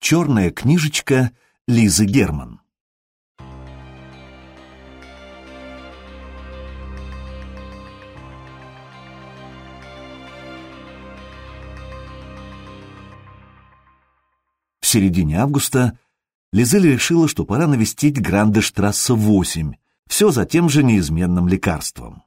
Черная книжечка Лизы Герман. В середине августа Лизель решила, что пора навестить Грандештрассе 8, все за тем же неизменным лекарством,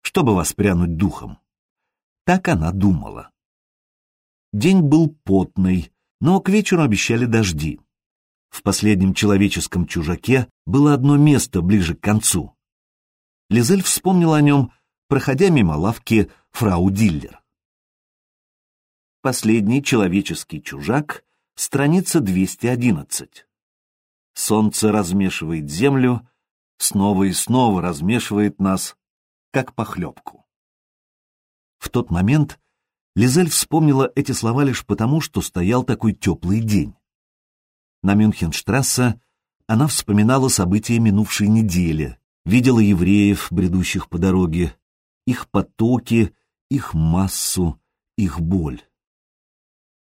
чтобы воспрянуть духом. Так она думала. День был потный, но к вечеру обещали дожди. В последнем человеческом чужаке было одно место ближе к концу. Лизель вспомнила о нем, проходя мимо лавки фрау Диллер. Последний человеческий чужак, страница 211. Солнце размешивает землю, снова и снова размешивает нас, как похлебку. В тот момент Лизель вспомнила эти слова лишь потому, что стоял такой теплый день. На Мюнхенштрассе она вспоминала события минувшей недели, видела евреев, бредущих по дороге, их потоки, их массу, их боль.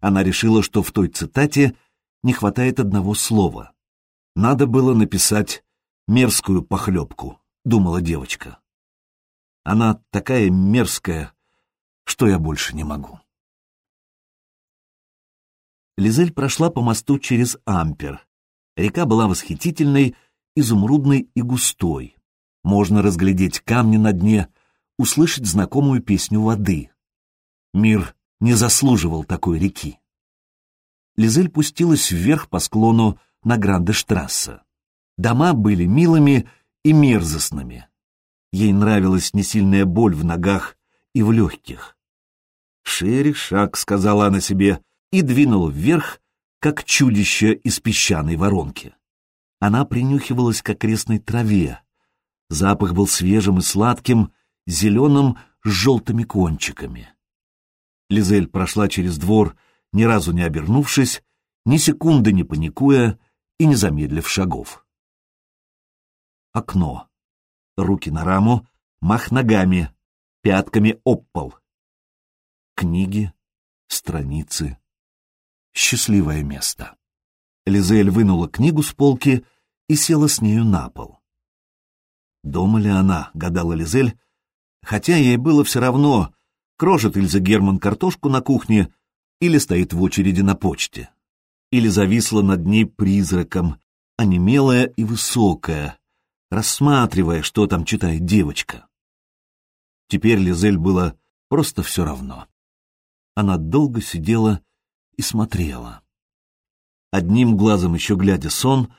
Она решила, что в той цитате не хватает одного слова. Надо было написать «мерзкую похлебку», — думала девочка. Она такая мерзкая, что я больше не могу. Лизель прошла по мосту через Ампер. Река была восхитительной, изумрудной и густой. Можно разглядеть камни на дне, услышать знакомую песню воды. Мир не заслуживал такой реки. Лизель пустилась вверх по склону на Гранде-штрассе. Дома были милыми и мерзостными. Ей нравилась несильная боль в ногах и в легких. «Шире шаг», — сказала она себе, и двинула вверх, как чудище из песчаной воронки. Она принюхивалась к окрестной траве. Запах был свежим и сладким, зеленым с желтыми кончиками. Лизель прошла через двор, ни разу не обернувшись, ни секунды не паникуя и не замедлив шагов. Окно. Руки на раму, мах ногами, пятками об пол. Книги, страницы. Счастливое место. Лизель вынула книгу с полки и села с нею на пол. Дома ли она, гадала Лизель, хотя ей было все равно, крожит Ильза Герман картошку на кухне или стоит в очереди на почте, или зависла над ней призраком, онемелая и высокая, рассматривая, что там читает девочка. Теперь Лизель было просто все равно. Она долго сидела и смотрела. Одним глазом еще глядя сон,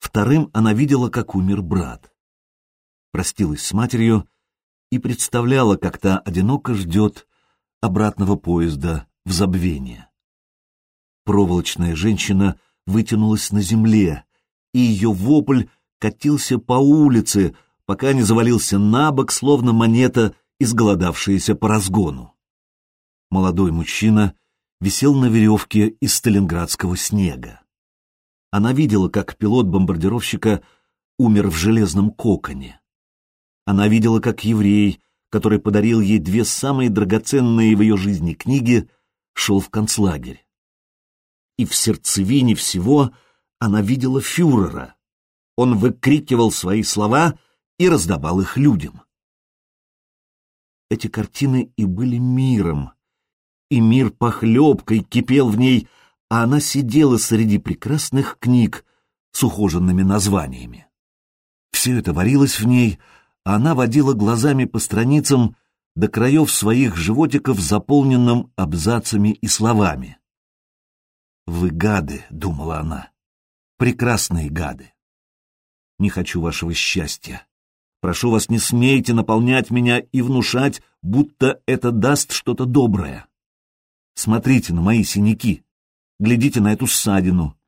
вторым она видела, как умер брат. Простилась с матерью и представляла, как та одиноко ждет обратного поезда в забвение. Проволочная женщина вытянулась на земле, и ее вопль катился по улице, пока не завалился на бок, словно монета изголодавшиеся по разгону. Молодой мужчина висел на веревке из сталинградского снега. Она видела, как пилот бомбардировщика умер в железном коконе. Она видела, как еврей, который подарил ей две самые драгоценные в ее жизни книги, шел в концлагерь. И в сердцевине всего она видела фюрера. Он выкрикивал свои слова и раздавал их людям эти картины и были миром. И мир похлебкой кипел в ней, а она сидела среди прекрасных книг с ухоженными названиями. Все это варилось в ней, а она водила глазами по страницам до краев своих животиков, заполненным абзацами и словами. «Вы гады», — думала она, — «прекрасные гады. Не хочу вашего счастья, Прошу вас, не смейте наполнять меня и внушать, будто это даст что-то доброе. Смотрите на мои синяки, глядите на эту ссадину.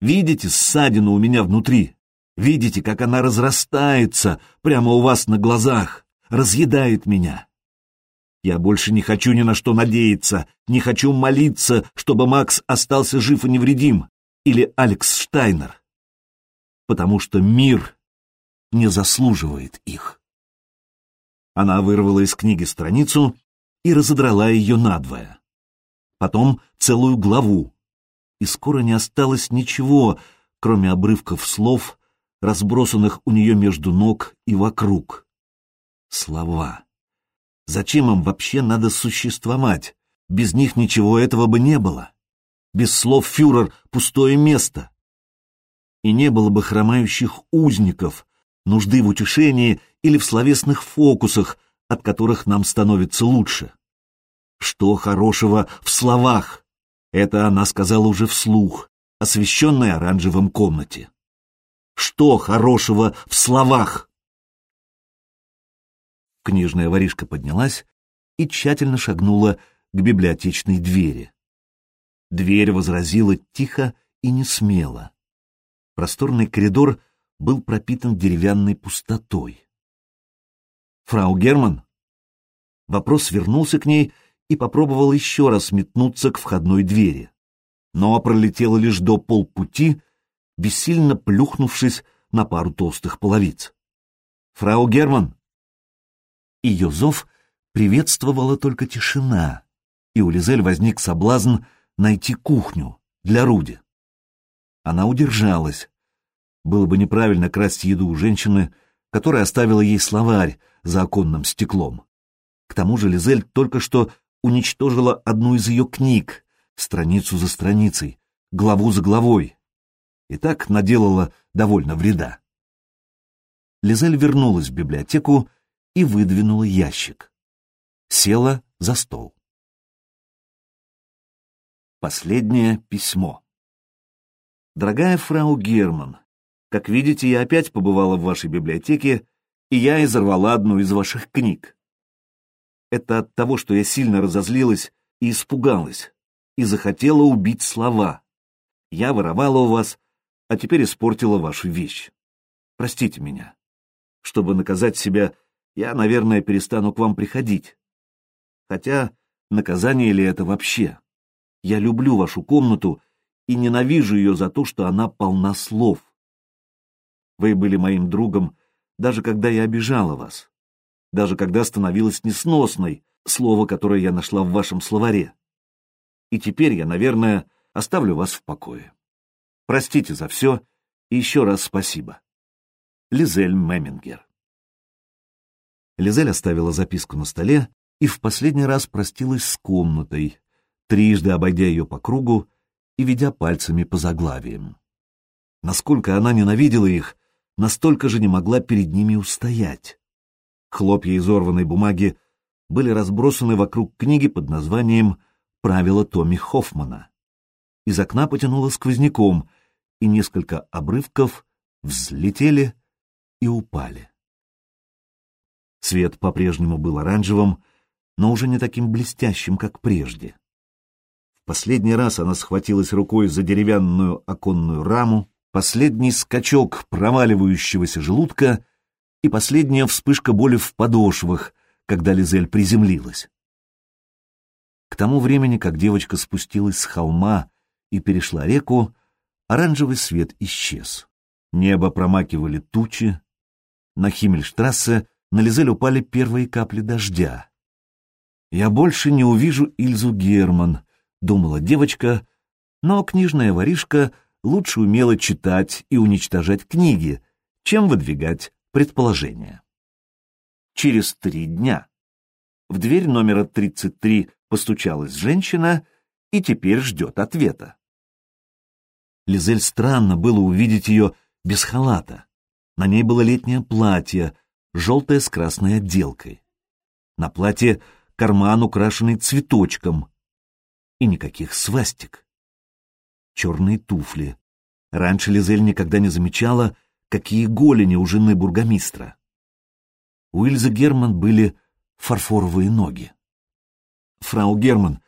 Видите ссадину у меня внутри? Видите, как она разрастается прямо у вас на глазах, разъедает меня? Я больше не хочу ни на что надеяться, не хочу молиться, чтобы Макс остался жив и невредим, или Алекс Штайнер. Потому что мир не заслуживает их. Она вырвала из книги страницу и разодрала ее надвое. Потом целую главу. и скоро не осталось ничего, кроме обрывков слов, разбросанных у нее между ног и вокруг. Слова. Зачем им вообще надо существовать? Без них ничего этого бы не было. Без слов фюрер — пустое место. И не было бы хромающих узников, нужды в утешении или в словесных фокусах, от которых нам становится лучше. Что хорошего в словах? Это она сказала уже вслух, освещенной оранжевым комнате. Что хорошего в словах? Книжная воришка поднялась и тщательно шагнула к библиотечной двери. Дверь возразила тихо и не смело. Просторный коридор был пропитан деревянной пустотой. «Фрау Герман?» Вопрос вернулся к ней и попробовал еще раз метнуться к входной двери, но пролетела лишь до полпути, бессильно плюхнувшись на пару толстых половиц. «Фрау Герман!» Ее зов приветствовала только тишина, и у Лизель возник соблазн найти кухню для Руди. Она удержалась. Было бы неправильно красть еду у женщины, которая оставила ей словарь за оконным стеклом. К тому же Лизель только что уничтожила одну из ее книг, страницу за страницей, главу за главой, и так наделала довольно вреда. Лизель вернулась в библиотеку и выдвинула ящик. Села за стол. Последнее письмо. Дорогая фрау Герман, как видите, я опять побывала в вашей библиотеке, и я изорвала одну из ваших книг. Это от того, что я сильно разозлилась и испугалась, и захотела убить слова. Я воровала у вас, а теперь испортила вашу вещь. Простите меня. Чтобы наказать себя, я, наверное, перестану к вам приходить. Хотя наказание ли это вообще? Я люблю вашу комнату и ненавижу ее за то, что она полна слов. Вы были моим другом, даже когда я обижала вас, даже когда становилась несносной, слово, которое я нашла в вашем словаре. И теперь я, наверное, оставлю вас в покое. Простите за все и еще раз спасибо. Лизель Мемингер Лизель оставила записку на столе и в последний раз простилась с комнатой, трижды обойдя ее по кругу и ведя пальцами по заглавиям. Насколько она ненавидела их, настолько же не могла перед ними устоять. Хлопья изорванной бумаги были разбросаны вокруг книги под названием «Правила Томми Хоффмана». Из окна потянуло сквозняком, и несколько обрывков взлетели и упали. Свет по-прежнему был оранжевым, но уже не таким блестящим, как прежде. Последний раз она схватилась рукой за деревянную оконную раму, последний скачок проваливающегося желудка и последняя вспышка боли в подошвах, когда Лизель приземлилась. К тому времени, как девочка спустилась с холма и перешла реку, оранжевый свет исчез. Небо промакивали тучи. На Химмельштрассе на Лизель упали первые капли дождя. «Я больше не увижу Ильзу Герман», думала девочка, но книжная воришка лучше умела читать и уничтожать книги, чем выдвигать предположения. Через три дня в дверь номера 33 постучалась женщина и теперь ждет ответа. Лизель странно было увидеть ее без халата. На ней было летнее платье, желтое с красной отделкой. На платье карман, украшенный цветочком, и никаких свастик. Черные туфли. Раньше Лизель никогда не замечала, какие голени у жены бургомистра. У Ильзы Герман были фарфоровые ноги. «Фрау Герман,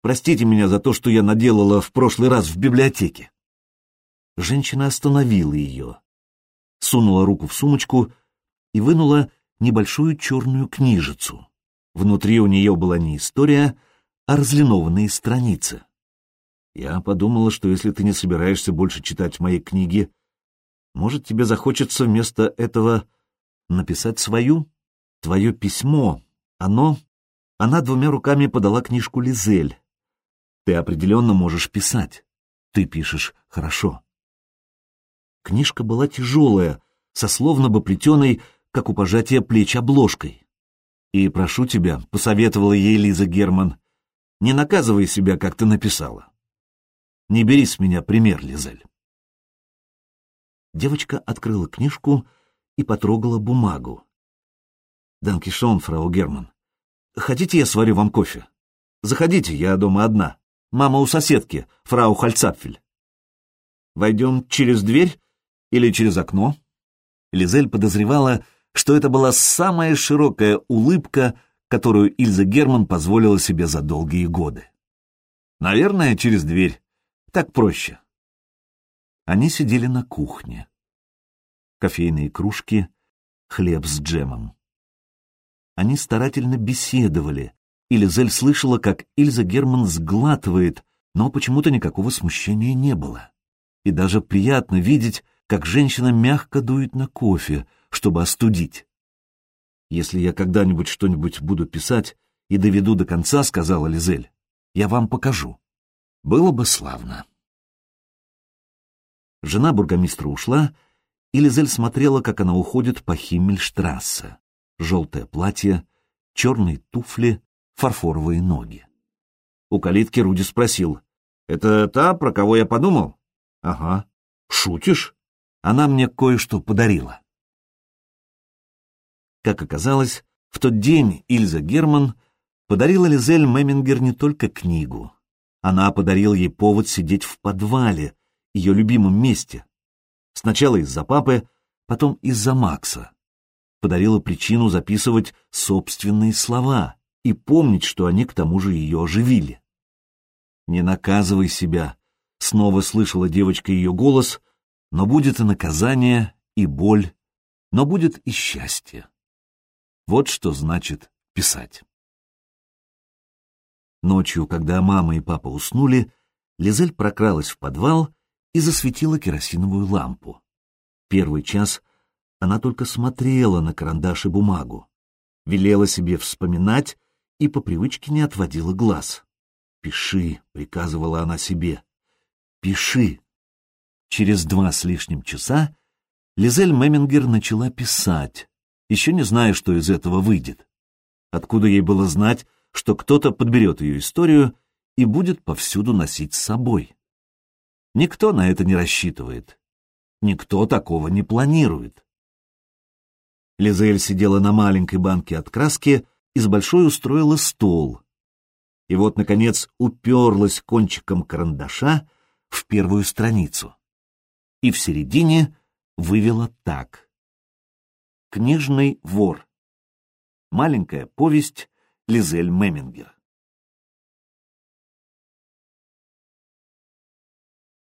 простите меня за то, что я наделала в прошлый раз в библиотеке». Женщина остановила ее, сунула руку в сумочку и вынула небольшую черную книжицу. Внутри у нее была не история, а разлинованные страницы. Я подумала, что если ты не собираешься больше читать мои книги, может, тебе захочется вместо этого написать свою, твое письмо. Оно... Она двумя руками подала книжку Лизель. Ты определенно можешь писать. Ты пишешь хорошо. Книжка была тяжелая, со словно бы плетеной, как у пожатия плеч обложкой. И прошу тебя, — посоветовала ей Лиза Герман, — не наказывай себя, как ты написала. Не бери с меня пример, Лизель. Девочка открыла книжку и потрогала бумагу. «Данкишон, фрау Герман. Хотите, я сварю вам кофе? Заходите, я дома одна. Мама у соседки, фрау Хальцапфель. Войдем через дверь или через окно?» Лизель подозревала, что это была самая широкая улыбка, которую Ильза Герман позволила себе за долгие годы. «Наверное, через дверь. Так проще». Они сидели на кухне. Кофейные кружки, хлеб с джемом. Они старательно беседовали, и Лизель слышала, как Ильза Герман сглатывает, но почему-то никакого смущения не было. И даже приятно видеть, как женщина мягко дует на кофе, чтобы остудить. «Если я когда-нибудь что-нибудь буду писать и доведу до конца, — сказала Лизель, — я вам покажу. Было бы славно». Жена бургомистра ушла, и Лизель смотрела, как она уходит по Химмельштрассе. Желтое платье, черные туфли, фарфоровые ноги. У калитки Руди спросил. «Это та, про кого я подумал?» «Ага». «Шутишь?» Она мне кое-что подарила. Как оказалось, в тот день Ильза Герман подарила Лизель Мемингер не только книгу. Она подарила ей повод сидеть в подвале, ее любимом месте. Сначала из-за папы, потом из-за Макса. Подарила причину записывать собственные слова и помнить, что они к тому же ее оживили. «Не наказывай себя», — снова слышала девочка ее голос, но будет и наказание, и боль, но будет и счастье. Вот что значит писать. Ночью, когда мама и папа уснули, Лизель прокралась в подвал и засветила керосиновую лампу. Первый час она только смотрела на карандаш и бумагу, велела себе вспоминать и по привычке не отводила глаз. «Пиши», — приказывала она себе, — «пиши». Через два с лишним часа Лизель Мемингер начала писать, еще не зная, что из этого выйдет. Откуда ей было знать, что кто-то подберет ее историю и будет повсюду носить с собой? Никто на это не рассчитывает. Никто такого не планирует. Лизель сидела на маленькой банке от краски и с большой устроила стол. И вот, наконец, уперлась кончиком карандаша в первую страницу. И в середине вывела так. Книжный вор. Маленькая повесть Лизель Мемингер.